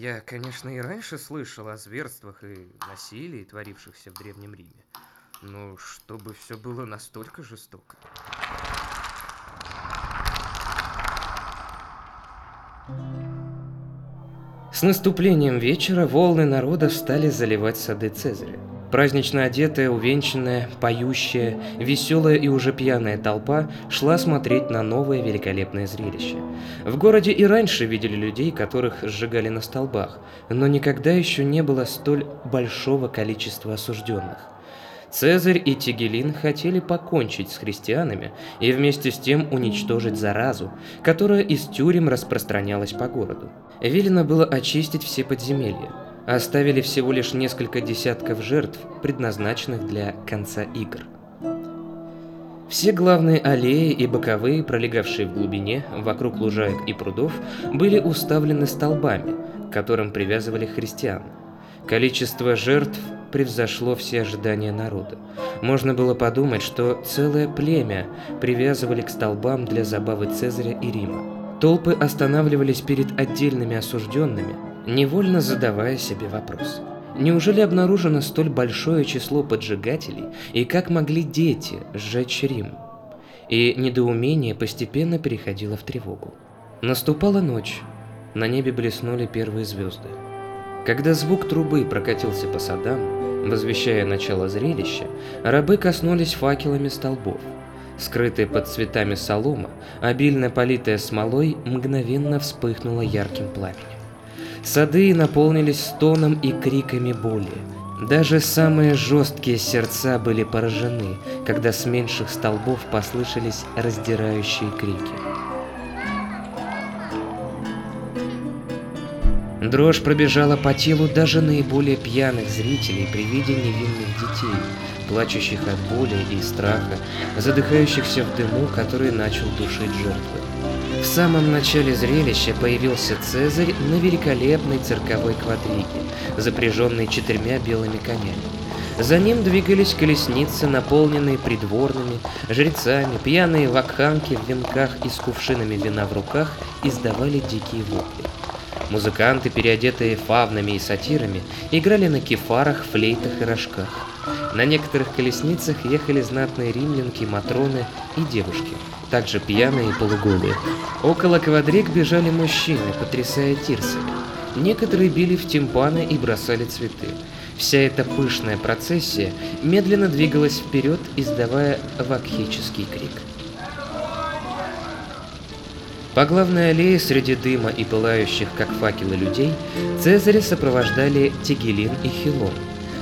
Я, конечно, и раньше слышал о зверствах и насилии, творившихся в Древнем Риме. Но чтобы все было настолько жестоко. С наступлением вечера волны народа стали заливать сады Цезаря. Празднично одетая, увенчанная, поющая, веселая и уже пьяная толпа шла смотреть на новое великолепное зрелище. В городе и раньше видели людей, которых сжигали на столбах, но никогда еще не было столь большого количества осужденных. Цезарь и Тигелин хотели покончить с христианами и вместе с тем уничтожить заразу, которая из тюрем распространялась по городу. Велено было очистить все подземелья, оставили всего лишь несколько десятков жертв, предназначенных для конца игр. Все главные аллеи и боковые, пролегавшие в глубине, вокруг лужаек и прудов, были уставлены столбами, к которым привязывали христиан. Количество жертв превзошло все ожидания народа. Можно было подумать, что целое племя привязывали к столбам для забавы Цезаря и Рима. Толпы останавливались перед отдельными осужденными, невольно задавая себе вопрос. Неужели обнаружено столь большое число поджигателей, и как могли дети сжечь Рим? И недоумение постепенно переходило в тревогу. Наступала ночь, на небе блеснули первые звезды. Когда звук трубы прокатился по садам, возвещая начало зрелища, рабы коснулись факелами столбов. Скрытая под цветами солома, обильно политая смолой, мгновенно вспыхнула ярким пламенем. Сады наполнились стоном и криками боли. Даже самые жесткие сердца были поражены, когда с меньших столбов послышались раздирающие крики. Дрожь пробежала по телу даже наиболее пьяных зрителей при виде невинных детей, плачущих от боли и страха, задыхающихся в дыму, который начал душить жертвы. В самом начале зрелища появился Цезарь на великолепной цирковой квадриге, запряженной четырьмя белыми конями. За ним двигались колесницы, наполненные придворными, жрецами, пьяные вакханки в венках и с кувшинами вина в руках издавали дикие вопли. Музыканты, переодетые фавнами и сатирами, играли на кефарах, флейтах и рожках. На некоторых колесницах ехали знатные римлянки, матроны и девушки – также пьяные и полуголые. Около квадрик бежали мужчины, потрясая тирсами. Некоторые били в тимпаны и бросали цветы. Вся эта пышная процессия медленно двигалась вперед, издавая вакхический крик. По главной аллее среди дыма и пылающих, как факелы, людей, Цезаря сопровождали Тигелин и Хилон.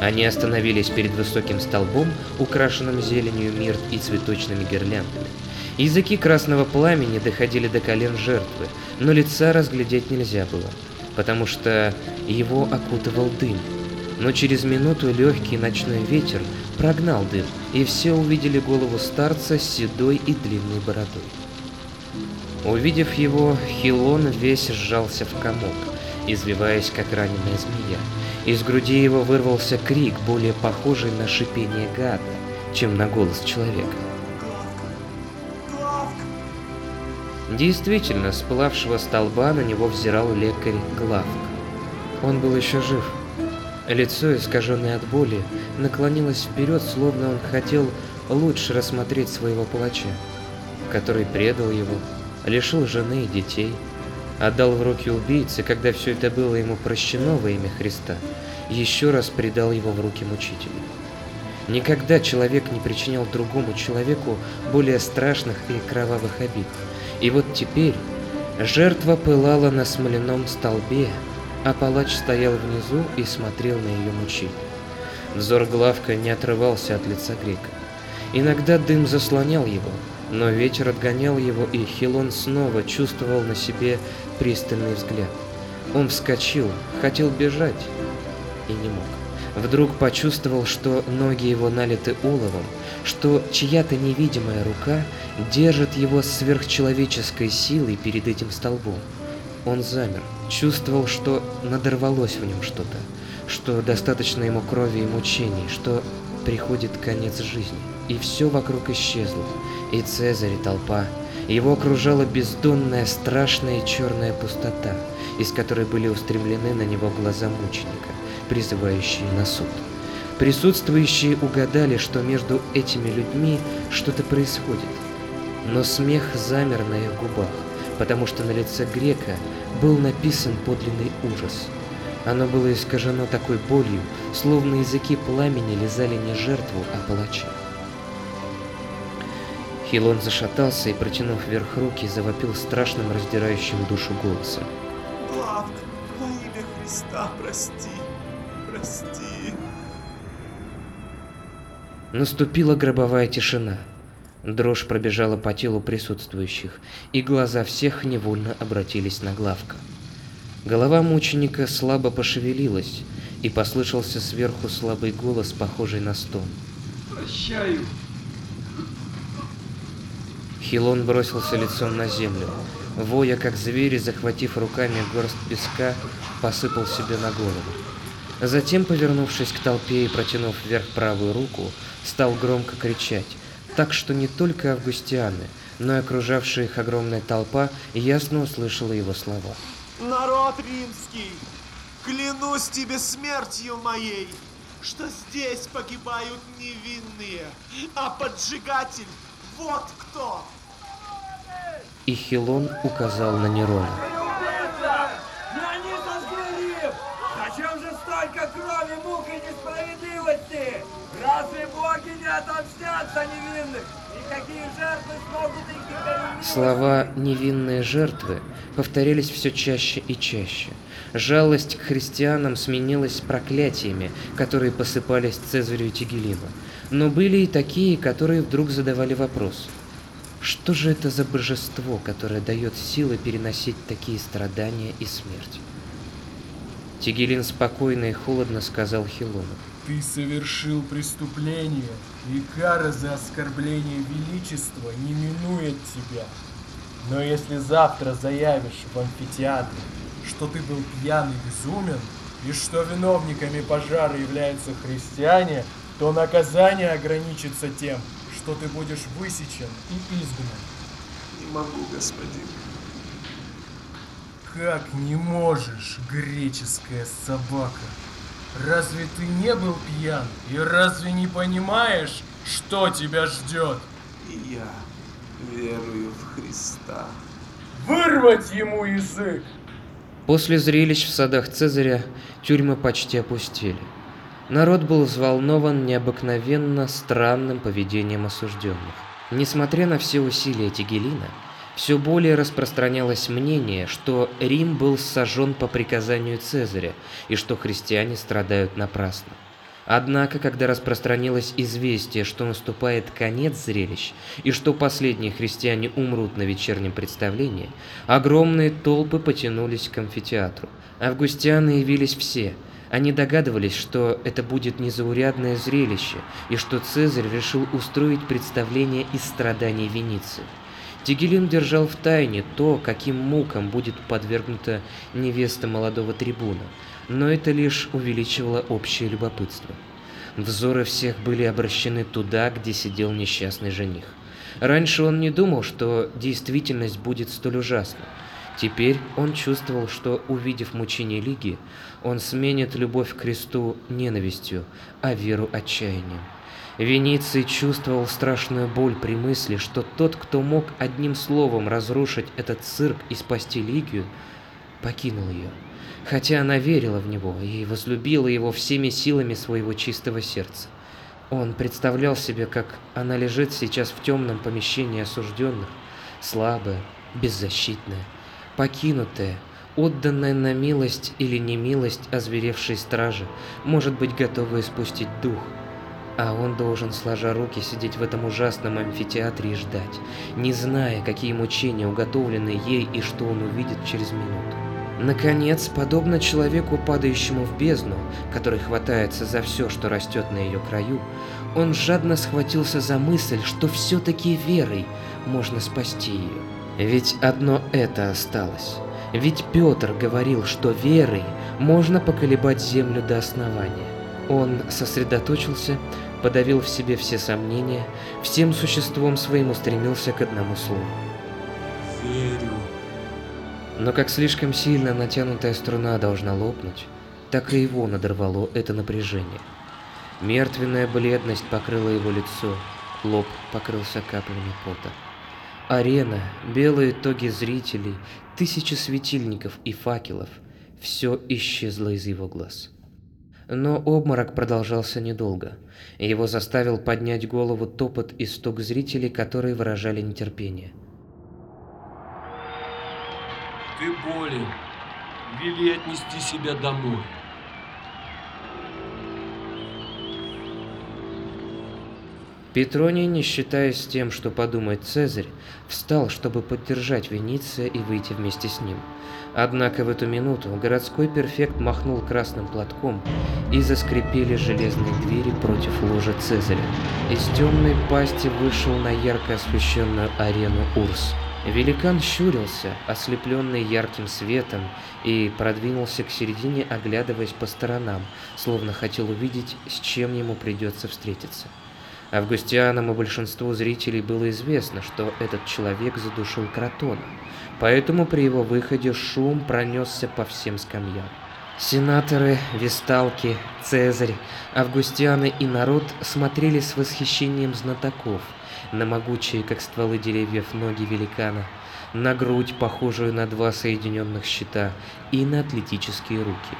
Они остановились перед высоким столбом, украшенным зеленью, мирт и цветочными гирляндами. Языки красного пламени доходили до колен жертвы, но лица разглядеть нельзя было, потому что его окутывал дым. Но через минуту легкий ночной ветер прогнал дым, и все увидели голову старца с седой и длинной бородой. Увидев его, Хилон весь сжался в комок, извиваясь как раненая змея. Из груди его вырвался крик, более похожий на шипение гада, чем на голос человека. Действительно, с пылавшего столба на него взирал лекарь Главк. Он был еще жив. Лицо, искаженное от боли, наклонилось вперед, словно он хотел лучше рассмотреть своего палача, который предал его, лишил жены и детей, отдал в руки убийцы, когда все это было ему прощено во имя Христа, еще раз предал его в руки мучителю. Никогда человек не причинял другому человеку более страшных и кровавых обид. И вот теперь жертва пылала на смоляном столбе, а палач стоял внизу и смотрел на ее мучение. Взор Главка не отрывался от лица грека. Иногда дым заслонял его, но ветер отгонял его, и Хилон снова чувствовал на себе пристальный взгляд. Он вскочил, хотел бежать и не мог. Вдруг почувствовал, что ноги его налиты оловом, что чья-то невидимая рука держит его сверхчеловеческой силой перед этим столбом. Он замер, чувствовал, что надорвалось в нем что-то, что достаточно ему крови и мучений, что приходит конец жизни. И все вокруг исчезло, и Цезарь, и толпа. Его окружала бездонная, страшная черная пустота, из которой были устремлены на него глаза мученика, призывающие на суд. Присутствующие угадали, что между этими людьми что-то происходит. Но смех замер на их губах, потому что на лице грека был написан подлинный ужас. Оно было искажено такой болью, словно языки пламени лизали не жертву, а палача. Хилон зашатался и, протянув вверх руки, завопил страшным раздирающим душу голосом. Главк, во имя Христа, прости, прости. Наступила гробовая тишина. Дрожь пробежала по телу присутствующих, и глаза всех невольно обратились на Главка. Голова мученика слабо пошевелилась, и послышался сверху слабый голос, похожий на стон. Прощаю. Хилон бросился лицом на землю. Воя, как зверь, захватив руками горсть песка, посыпал себе на голову. Затем, повернувшись к толпе и протянув вверх правую руку, стал громко кричать, так что не только августианы, но и окружавшая их огромная толпа ясно услышала его слова. Народ римский, клянусь тебе смертью моей, что здесь погибают невинные, а поджигатель вот кто. И Хилон указал на Нерона. Разве боги не отомстят за невинных? И какие жертвы смогут их? Слова «невинные жертвы» повторялись все чаще и чаще. Жалость к христианам сменилась проклятиями, которые посыпались Цезарю и Тигелину. Но были и такие, которые вдруг задавали вопрос. Что же это за божество, которое дает силы переносить такие страдания и смерть? Тигелин спокойно и холодно сказал Хилону. Ты совершил преступление, и кара за оскорбление величества не минует тебя. Но если завтра заявишь в амфитеатре, что ты был пьян и безумен, и что виновниками пожара являются христиане, то наказание ограничится тем, что ты будешь высечен и изгнан. Не могу, господин. Как не можешь, греческая собака? Разве ты не был пьян? И разве не понимаешь, что тебя ждет? И я верую в Христа. Вырвать ему язык! После зрелищ в садах Цезаря тюрьмы почти опустели. Народ был взволнован необыкновенно странным поведением осужденных. Несмотря на все усилия Тигелина, все более распространялось мнение, что Рим был сожжен по приказанию Цезаря и что христиане страдают напрасно. Однако, когда распространилось известие, что наступает конец зрелищ и что последние христиане умрут на вечернем представлении, огромные толпы потянулись к амфитеатру. Августианы явились все. Они догадывались, что это будет незаурядное зрелище и что Цезарь решил устроить представление из страданий Венеции. Тигелин держал в тайне то, каким мукам будет подвергнута невеста молодого трибуна, но это лишь увеличивало общее любопытство. Взоры всех были обращены туда, где сидел несчастный жених. Раньше он не думал, что действительность будет столь ужасна. Теперь он чувствовал, что, увидев мучение Лиги, он сменит любовь к кресту ненавистью, а веру отчаянием. Вениций чувствовал страшную боль при мысли, что тот, кто мог одним словом разрушить этот цирк и спасти Лигию, покинул ее. Хотя она верила в него и возлюбила его всеми силами своего чистого сердца. Он представлял себе, как она лежит сейчас в темном помещении осужденных, слабая, беззащитная, покинутая, отданная на милость или немилость озверевшей стражи, может быть, готовая спустить дух – а он должен, сложа руки, сидеть в этом ужасном амфитеатре и ждать, не зная, какие мучения уготовлены ей и что он увидит через минуту. Наконец, подобно человеку, падающему в бездну, который хватается за все, что растет на ее краю, он жадно схватился за мысль, что все-таки верой можно спасти ее. Ведь одно это осталось. Ведь Петр говорил, что верой можно поколебать землю до основания. Он сосредоточился, подавил в себе все сомнения, всем существом своим устремился к одному слову. Верю. Но как слишком сильно натянутая струна должна лопнуть, так и его надорвало это напряжение. Мертвенная бледность покрыла его лицо, лоб покрылся каплями пота. Арена, белые тоги зрителей, тысячи светильников и факелов – все исчезло из его глаз. Но обморок продолжался недолго. Его заставил поднять голову топот и стук зрителей, которые выражали нетерпение. Ты болен. Вели отнести себя домой. Петроний, не считаясь тем, что подумает Цезарь, встал, чтобы поддержать Вениция и выйти вместе с ним. Однако в эту минуту городской перфект махнул красным платком, и заскрипели железные двери против ложа Цезаря. Из темной пасти вышел на ярко освещенную арену Урс. Великан щурился, ослепленный ярким светом, и продвинулся к середине, оглядываясь по сторонам, словно хотел увидеть, с чем ему придется встретиться. Августианам и большинству зрителей было известно, что этот человек задушил Кротона, поэтому при его выходе шум пронесся по всем скамьям. Сенаторы, весталки, Цезарь, Августианы и народ смотрели с восхищением знатоков на могучие, как стволы деревьев, ноги великана, на грудь, похожую на два соединенных щита, и на атлетические руки.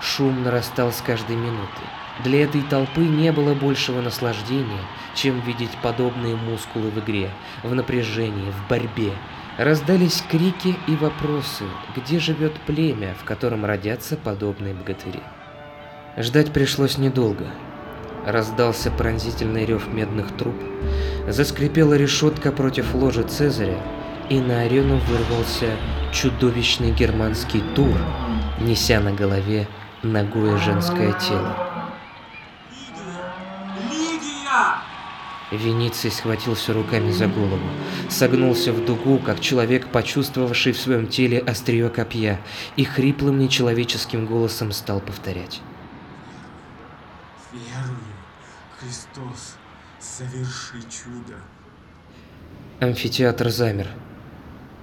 Шум нарастал с каждой минутой. Для этой толпы не было большего наслаждения, чем видеть подобные мускулы в игре, в напряжении, в борьбе. Раздались крики и вопросы, где живет племя, в котором родятся подобные богатыри. Ждать пришлось недолго. Раздался пронзительный рев медных труб, заскрипела решетка против ложи Цезаря, и на арену вырвался чудовищный германский тур, неся на голове ногое женское тело. Вениций схватился руками за голову, согнулся в дугу, как человек, почувствовавший в своем теле острие копья, и хриплым нечеловеческим голосом стал повторять. Верую, Христос, соверши чудо. Амфитеатр замер.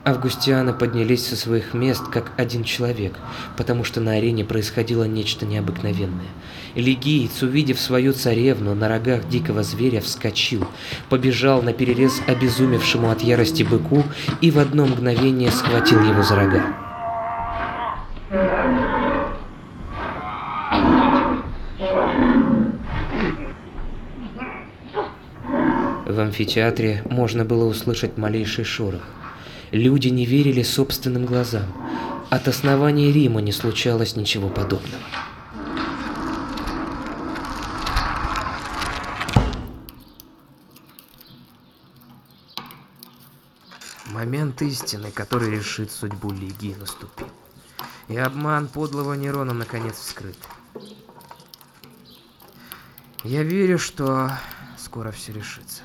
Августианы поднялись со своих мест как один человек, потому что на арене происходило нечто необыкновенное. Лигиец, увидев свою царевну на рогах дикого зверя, вскочил, побежал на перерез обезумевшему от ярости быку и в одно мгновение схватил его за рога. В амфитеатре можно было услышать малейший шорох. Люди не верили собственным глазам. От основания Рима не случалось ничего подобного. Момент истины, который решит судьбу Лиги, наступил. И обман подлого Нерона наконец вскрыт. Я верю, что скоро все решится.